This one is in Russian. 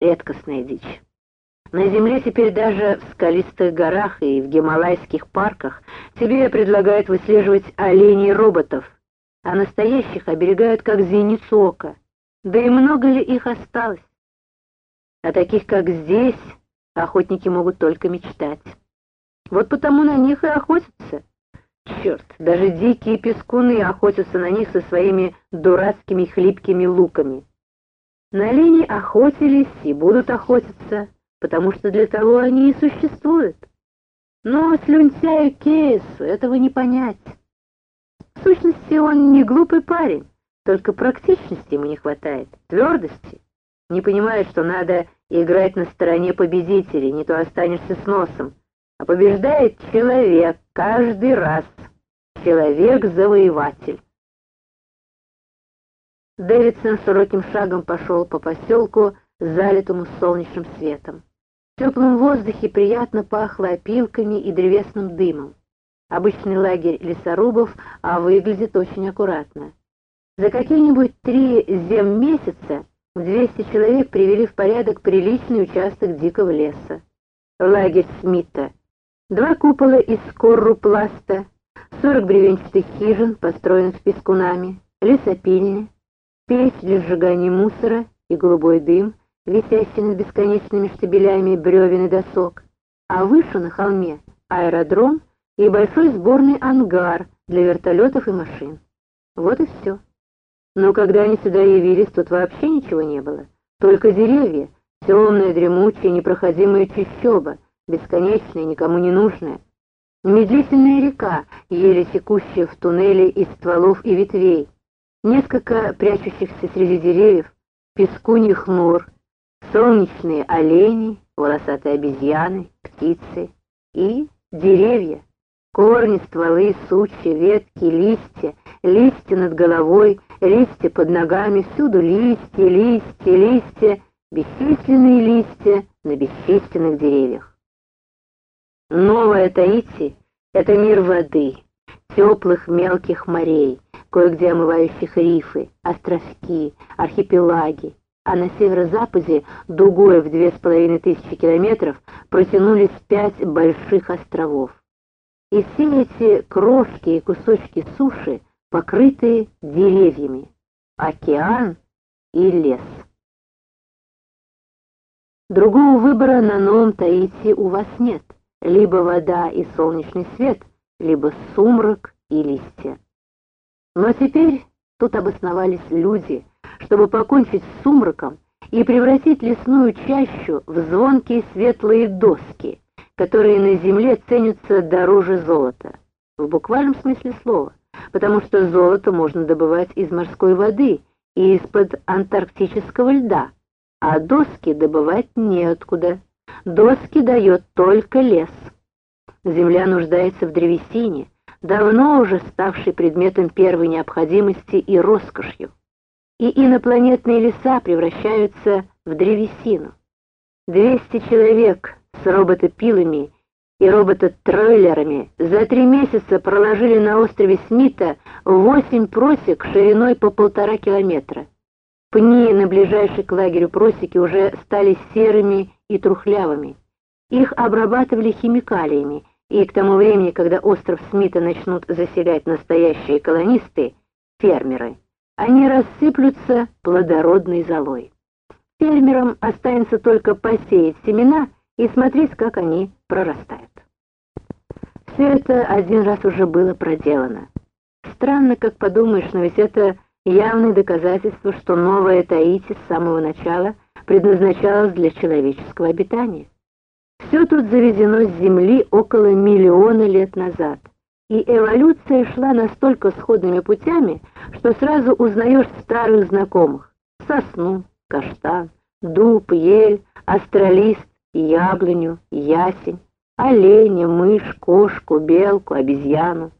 редкостная дичь. На Земле теперь даже в скалистых горах и в гималайских парках тебе предлагают выслеживать оленей роботов, а настоящих оберегают как зеницу ока. Да и много ли их осталось? А таких, как здесь, охотники могут только мечтать. Вот потому на них и охотятся. Черт, даже дикие пескуны охотятся на них со своими дурацкими хлипкими луками. На оленей охотились и будут охотиться, потому что для того они и существуют. Но слюнтяю Кейсу этого не понять. В сущности, он не глупый парень, только практичности ему не хватает, твердости. Не понимает, что надо играть на стороне победителей, не то останешься с носом. А побеждает человек каждый раз. Человек-завоеватель. Дэвидсон широким шагом пошел по поселку, залитому солнечным светом. В теплом воздухе приятно пахло опилками и древесным дымом. Обычный лагерь лесорубов, а выглядит очень аккуратно. За какие-нибудь три земмесяца 200 человек привели в порядок приличный участок дикого леса. Лагерь Смита. Два купола из коррупласта, 40 бревенчатых хижин, построенных пескунами, лесопильня, для сжигания мусора и голубой дым — висящий над бесконечными штабелями бревен и досок, а выше на холме аэродром и большой сборный ангар для вертолетов и машин. Вот и все. Но когда они сюда явились, тут вообще ничего не было. Только деревья, темная, дремучая, непроходимая чащоба, бесконечная, никому не нужная. Медлительная река, еле текущая в туннеле из стволов и ветвей. Несколько прячущихся среди деревьев, пескуньих нор, солнечные олени, волосатые обезьяны, птицы и деревья, корни, стволы, сучья, ветки, листья, листья над головой, листья под ногами, всюду листья, листья, листья, бесчисленные листья на бесчисленных деревьях. Новая Таити — это мир воды, теплых мелких морей, кое-где омывающих рифы, островки, архипелаги, а на северо-западе, дугой в две с половиной тысячи километров, протянулись пять больших островов. И все эти крошки и кусочки суши покрытые деревьями, океан и лес. Другого выбора на Новом Таити у вас нет, либо вода и солнечный свет, либо сумрак и листья. Но теперь тут обосновались люди — чтобы покончить с сумраком и превратить лесную чащу в звонкие светлые доски, которые на земле ценятся дороже золота. В буквальном смысле слова, потому что золото можно добывать из морской воды и из-под антарктического льда, а доски добывать неоткуда. Доски дает только лес. Земля нуждается в древесине, давно уже ставшей предметом первой необходимости и роскошью и инопланетные леса превращаются в древесину. 200 человек с роботопилами и робототройлерами за три месяца проложили на острове Смита восемь просек шириной по полтора километра. Пни на ближайшей к лагерю просеки уже стали серыми и трухлявыми. Их обрабатывали химикалиями, и к тому времени, когда остров Смита начнут заселять настоящие колонисты, фермеры, они рассыплются плодородной золой. Фермерам останется только посеять семена и смотреть, как они прорастают. Все это один раз уже было проделано. Странно, как подумаешь, но ведь это явное доказательство, что новая Таити с самого начала предназначалась для человеческого обитания. Все тут завезено с Земли около миллиона лет назад и эволюция шла настолько сходными путями, что сразу узнаешь старых знакомых — сосну, каштан, дуб, ель, астролист, яблоню, ясень, оленя, мышь, кошку, белку, обезьяну.